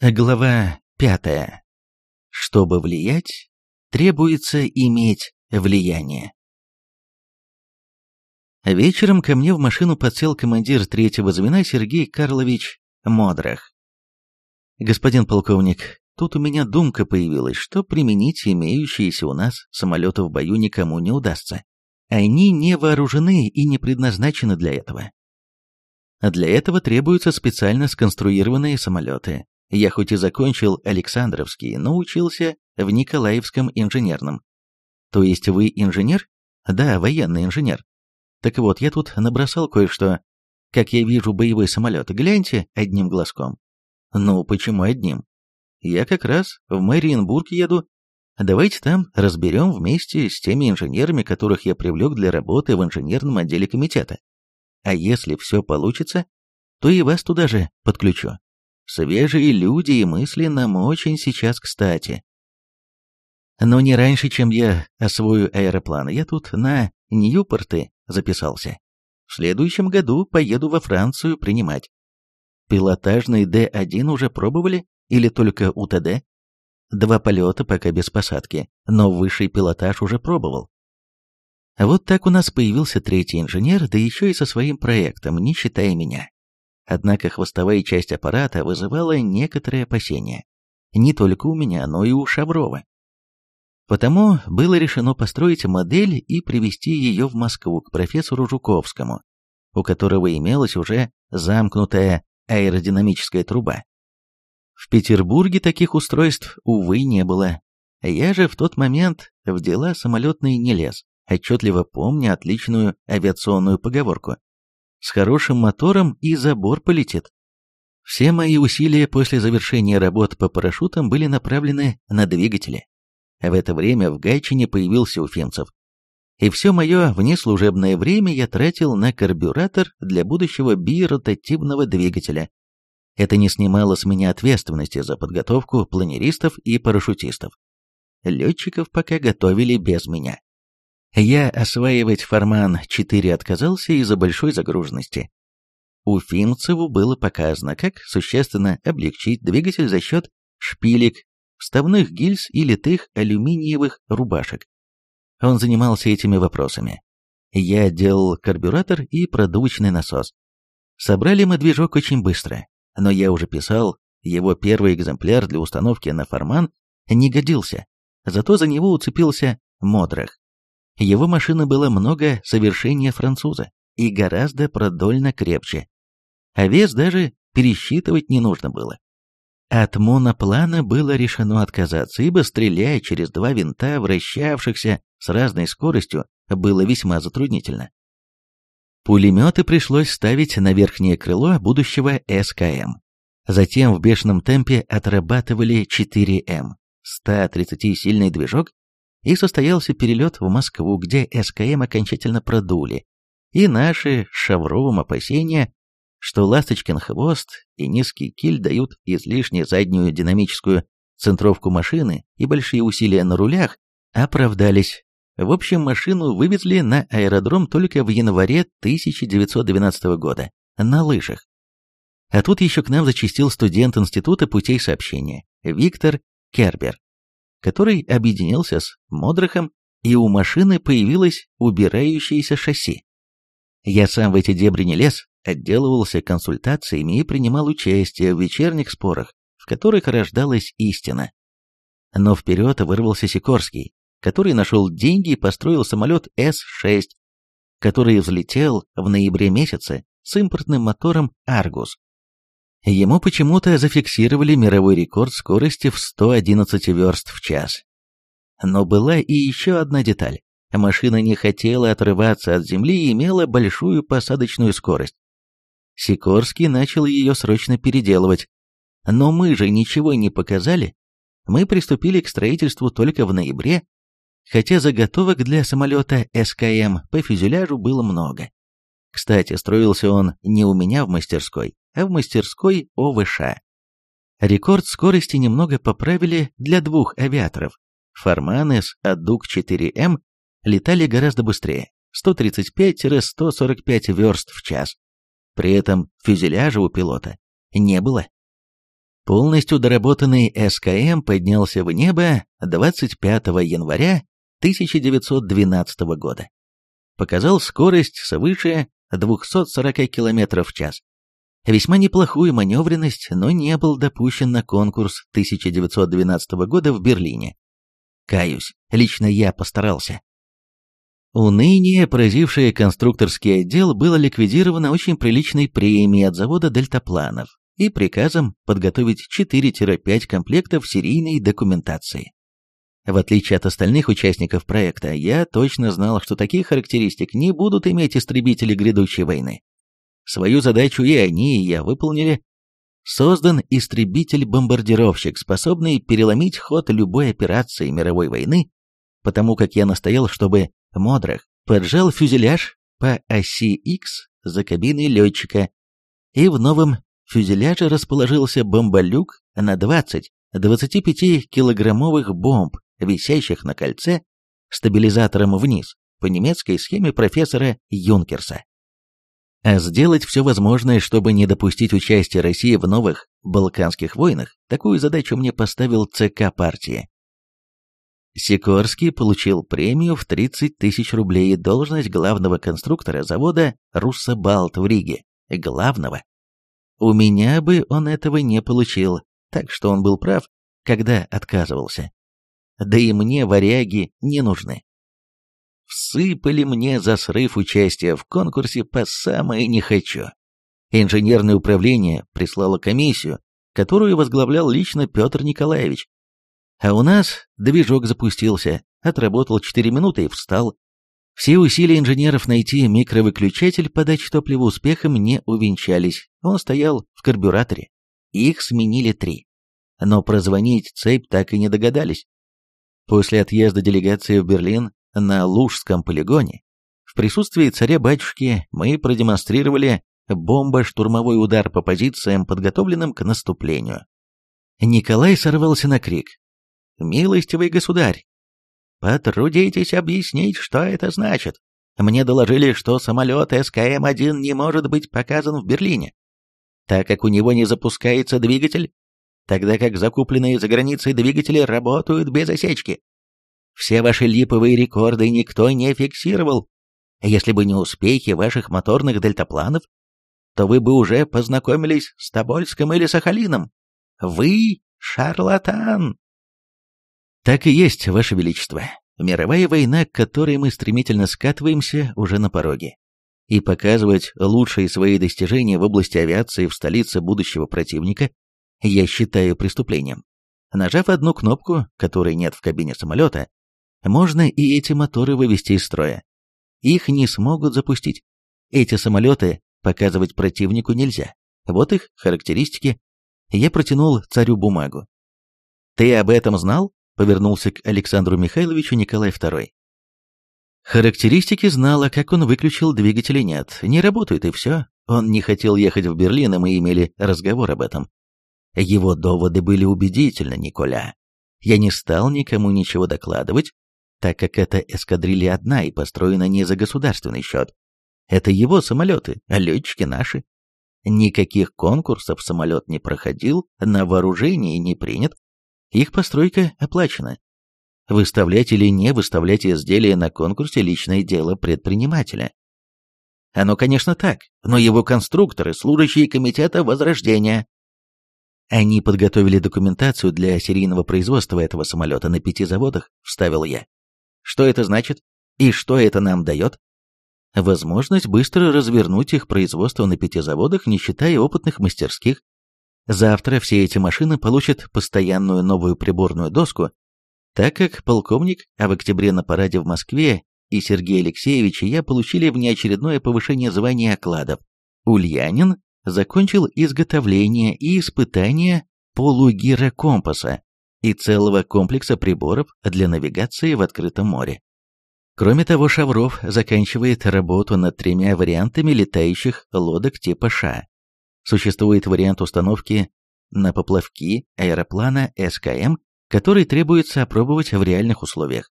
Глава пятая. Чтобы влиять, требуется иметь влияние. Вечером ко мне в машину подсел командир третьего звена Сергей Карлович Модрах. «Господин полковник, тут у меня думка появилась, что применить имеющиеся у нас самолеты в бою никому не удастся. Они не вооружены и не предназначены для этого. Для этого требуются специально сконструированные самолеты, я хоть и закончил Александровский, но учился в Николаевском инженерном. То есть вы инженер? Да, военный инженер. Так вот, я тут набросал кое-что. Как я вижу боевой самолет, гляньте одним глазком. Ну, почему одним? Я как раз в Мариенбург еду. Давайте там разберем вместе с теми инженерами, которых я привлек для работы в инженерном отделе комитета. А если все получится, то и вас туда же подключу. Свежие люди и мысли нам очень сейчас кстати. Но не раньше, чем я освою аэроплан, я тут на Ньюпорты записался. В следующем году поеду во Францию принимать. Пилотажный Д-1 уже пробовали или только УТД? Два полета пока без посадки, но высший пилотаж уже пробовал. Вот так у нас появился третий инженер, да еще и со своим проектом, не считая меня. Однако хвостовая часть аппарата вызывала некоторые опасения. Не только у меня, но и у Шаврова. Потому было решено построить модель и привезти ее в Москву к профессору Жуковскому, у которого имелась уже замкнутая аэродинамическая труба. В Петербурге таких устройств, увы, не было. Я же в тот момент в дела самолетные не лез, отчетливо помня отличную авиационную поговорку с хорошим мотором и забор полетит. Все мои усилия после завершения работ по парашютам были направлены на двигатели. В это время в Гайчине появился Уфимцев. И все мое внеслужебное время я тратил на карбюратор для будущего биротативного двигателя. Это не снимало с меня ответственности за подготовку планеристов и парашютистов. Летчиков пока готовили без меня. Я осваивать Форман-4 отказался из-за большой загруженности. Уфимцеву было показано, как существенно облегчить двигатель за счет шпилек, вставных гильз и литых алюминиевых рубашек. Он занимался этими вопросами. Я делал карбюратор и продувочный насос. Собрали мы движок очень быстро, но я уже писал, его первый экземпляр для установки на форман не годился, зато за него уцепился Модрах. Его машина была много совершеннее француза и гораздо продольно крепче. А вес даже пересчитывать не нужно было. От моноплана было решено отказаться, ибо стрелять через два винта, вращавшихся с разной скоростью, было весьма затруднительно. Пулеметы пришлось ставить на верхнее крыло будущего СКМ. Затем в бешеном темпе отрабатывали 4М, 130-сильный движок и состоялся перелет в Москву, где СКМ окончательно продули, и наши Шавровым опасения, что ласточкин хвост и низкий киль дают излишне заднюю динамическую центровку машины и большие усилия на рулях, оправдались. В общем, машину вывезли на аэродром только в январе 1912 года, на лыжах. А тут еще к нам зачастил студент Института путей сообщения, Виктор Кербер который объединился с Модрахом, и у машины появилось убирающееся шасси. Я сам в эти дебри не лез, отделывался консультациями и принимал участие в вечерних спорах, в которых рождалась истина. Но вперед вырвался Сикорский, который нашел деньги и построил самолет С-6, который взлетел в ноябре месяце с импортным мотором «Аргус». Ему почему-то зафиксировали мировой рекорд скорости в 111 верст в час. Но была и еще одна деталь. Машина не хотела отрываться от земли и имела большую посадочную скорость. Сикорский начал ее срочно переделывать. Но мы же ничего не показали. Мы приступили к строительству только в ноябре, хотя заготовок для самолета СКМ по фюзеляжу было много. Кстати, строился он не у меня в мастерской, в мастерской ОВШ. Рекорд скорости немного поправили для двух авиаторов. Фарманы с АДУК-4М летали гораздо быстрее, 135-145 верст в час. При этом фюзеляжа у пилота не было. Полностью доработанный СКМ поднялся в небо 25 января 1912 года. Показал скорость свыше 240 км в час. Весьма неплохую маневренность, но не был допущен на конкурс 1912 года в Берлине. Каюсь, лично я постарался. Уныние, поразившее конструкторский отдел, было ликвидировано очень приличной премией от завода дельтапланов и приказом подготовить 4-5 комплектов серийной документации. В отличие от остальных участников проекта, я точно знал, что таких характеристик не будут иметь истребители грядущей войны. Свою задачу и они, и я выполнили. Создан истребитель-бомбардировщик, способный переломить ход любой операции мировой войны, потому как я настоял, чтобы Модрах поджал фюзеляж по оси X за кабиной летчика, и в новом фюзеляже расположился бомболюк на 20 25-килограммовых бомб, висящих на кольце, стабилизатором вниз, по немецкой схеме профессора Юнкерса. А сделать все возможное, чтобы не допустить участия России в новых Балканских войнах, такую задачу мне поставил ЦК партии. Сикорский получил премию в 30 тысяч рублей и должность главного конструктора завода «Руссобалт» в Риге. Главного. У меня бы он этого не получил, так что он был прав, когда отказывался. Да и мне варяги не нужны. Всыпали мне за срыв участия в конкурсе по самое не хочу. Инженерное управление прислало комиссию, которую возглавлял лично Петр Николаевич. А у нас движок запустился, отработал 4 минуты и встал. Все усилия инженеров найти микровыключатель подачи топлива успехом не увенчались. Он стоял в карбюраторе. Их сменили три. Но прозвонить цепь так и не догадались. После отъезда делегации в Берлин на Лужском полигоне в присутствии царя-батюшки мы продемонстрировали бомбо-штурмовой удар по позициям, подготовленным к наступлению. Николай сорвался на крик. «Милостивый государь, потрудитесь объяснить, что это значит. Мне доложили, что самолет СКМ-1 не может быть показан в Берлине, так как у него не запускается двигатель, тогда как закупленные за границей двигатели работают без осечки. Все ваши липовые рекорды никто не фиксировал. Если бы не успехи ваших моторных дельтапланов, то вы бы уже познакомились с Тобольском или Сахалином. Вы шарлатан. Так и есть, Ваше Величество. Мировая война, к которой мы стремительно скатываемся, уже на пороге. И показывать лучшие свои достижения в области авиации в столице будущего противника я считаю преступлением. Нажав одну кнопку, которой нет в кабине самолета, можно и эти моторы вывести из строя. Их не смогут запустить. Эти самолеты показывать противнику нельзя. Вот их характеристики. Я протянул царю бумагу. «Ты об этом знал?» — повернулся к Александру Михайловичу Николай II. Характеристики знала, как он выключил двигатели нет. Не работает и все. Он не хотел ехать в Берлин, и мы имели разговор об этом. Его доводы были убедительны, Николя. Я не стал никому ничего докладывать, так как эта эскадрилья одна и построена не за государственный счет. Это его самолеты, а летчики наши. Никаких конкурсов самолет не проходил, на вооружение не принят. Их постройка оплачена. Выставлять или не выставлять изделия на конкурсе – личное дело предпринимателя. Оно, конечно, так, но его конструкторы – служащие комитета Возрождения. Они подготовили документацию для серийного производства этого самолета на пяти заводах, вставил я. Что это значит? И что это нам дает? Возможность быстро развернуть их производство на пяти заводах, не считая опытных мастерских. Завтра все эти машины получат постоянную новую приборную доску, так как полковник, а в октябре на параде в Москве и Сергей Алексеевич и я получили внеочередное повышение звания окладов. Ульянин закончил изготовление и испытание полугирокомпаса, и целого комплекса приборов для навигации в открытом море. Кроме того, Шавров заканчивает работу над тремя вариантами летающих лодок типа Ша. Существует вариант установки на поплавки аэроплана СКМ, который требуется опробовать в реальных условиях.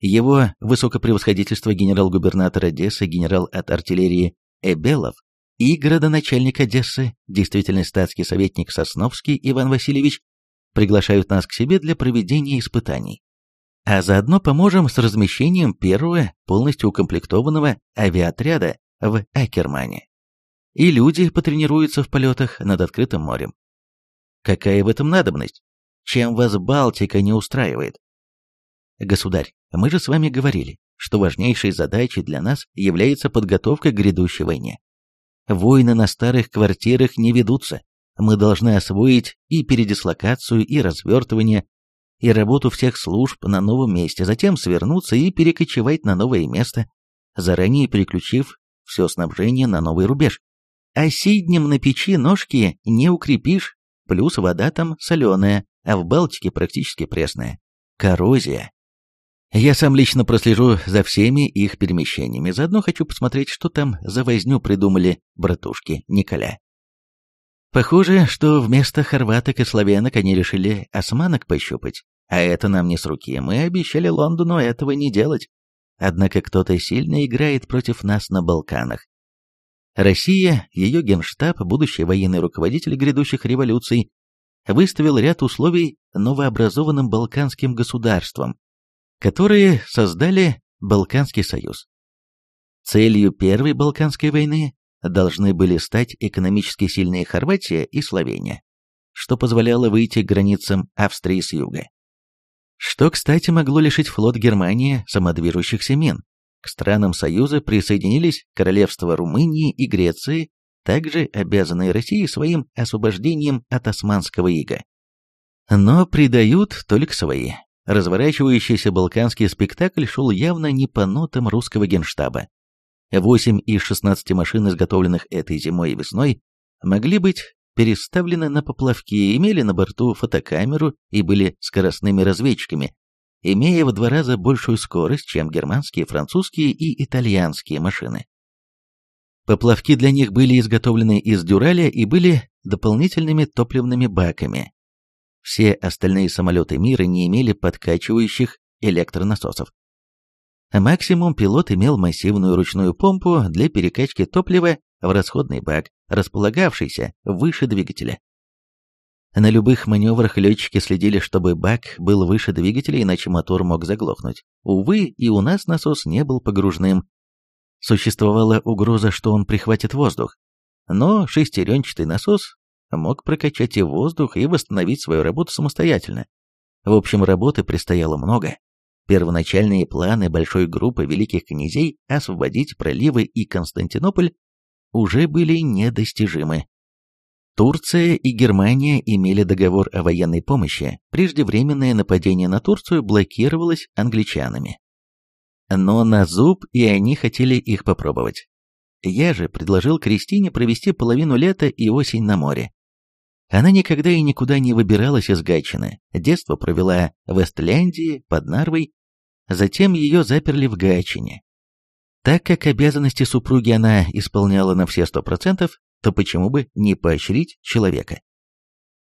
Его высокопревосходительство генерал-губернатор Одессы генерал от артиллерии Эбелов и градоначальник Одессы, действительный статский советник Сосновский Иван Васильевич, приглашают нас к себе для проведения испытаний. А заодно поможем с размещением первого полностью укомплектованного авиаотряда в Акермане. И люди потренируются в полетах над открытым морем. Какая в этом надобность? Чем вас Балтика не устраивает? Государь, мы же с вами говорили, что важнейшей задачей для нас является подготовка к грядущей войне. Войны на старых квартирах не ведутся. Мы должны освоить и передислокацию, и развертывание, и работу всех служб на новом месте, затем свернуться и перекочевать на новое место, заранее переключив все снабжение на новый рубеж. А сиднем на печи ножки не укрепишь, плюс вода там соленая, а в Балтике практически пресная. Коррозия. Я сам лично прослежу за всеми их перемещениями, заодно хочу посмотреть, что там за возню придумали братушки Николя. Похоже, что вместо хорваток и славянок они решили османок пощупать, а это нам не с руки, мы обещали Лондону этого не делать. Однако кто-то сильно играет против нас на Балканах. Россия, ее генштаб, будущий военный руководитель грядущих революций, выставил ряд условий новообразованным балканским государствам, которые создали Балканский союз. Целью Первой Балканской войны должны были стать экономически сильные Хорватия и Словения, что позволяло выйти к границам Австрии с юга. Что, кстати, могло лишить флот Германии самодвижущихся мин. К странам Союза присоединились королевства Румынии и Греции, также обязанные России своим освобождением от османского ига. Но предают только свои. Разворачивающийся балканский спектакль шел явно не по нотам русского генштаба. Восемь из 16 машин, изготовленных этой зимой и весной, могли быть переставлены на поплавки, имели на борту фотокамеру и были скоростными разведчиками, имея в два раза большую скорость, чем германские, французские и итальянские машины. Поплавки для них были изготовлены из дюраля и были дополнительными топливными баками, все остальные самолеты мира не имели подкачивающих электронасосов. Максимум пилот имел массивную ручную помпу для перекачки топлива в расходный бак, располагавшийся выше двигателя. На любых маневрах летчики следили, чтобы бак был выше двигателя, иначе мотор мог заглохнуть. Увы, и у нас насос не был погружным. Существовала угроза, что он прихватит воздух. Но шестеренчатый насос мог прокачать и воздух и восстановить свою работу самостоятельно. В общем, работы предстояло много. Первоначальные планы большой группы великих князей освободить проливы и Константинополь уже были недостижимы. Турция и Германия имели договор о военной помощи, преждевременное нападение на Турцию блокировалось англичанами. Но на зуб и они хотели их попробовать. Я же предложил Кристине провести половину лета и осень на море. Она никогда и никуда не выбиралась из Гатчины, детство провела в Эстляндии, под Нарвой, затем ее заперли в Гатчине. Так как обязанности супруги она исполняла на все сто процентов, то почему бы не поощрить человека?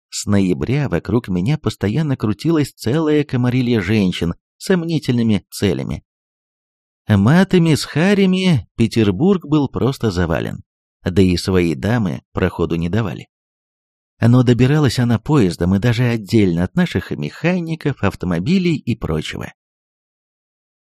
С ноября вокруг меня постоянно крутилась целая комарилья женщин с сомнительными целями. Матами с харями Петербург был просто завален, да и свои дамы проходу не давали. Но добиралась она поездом и даже отдельно от наших механиков, автомобилей и прочего.